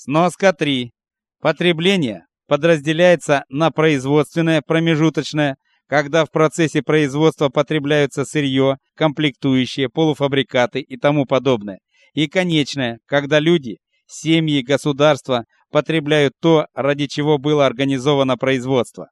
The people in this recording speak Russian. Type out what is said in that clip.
Сноска 3. Потребление подразделяется на производственное, промежуточное, когда в процессе производства потребляются сырье, комплектующие, полуфабрикаты и тому подобное, и конечное, когда люди, семьи, государства потребляют то, ради чего было организовано производство.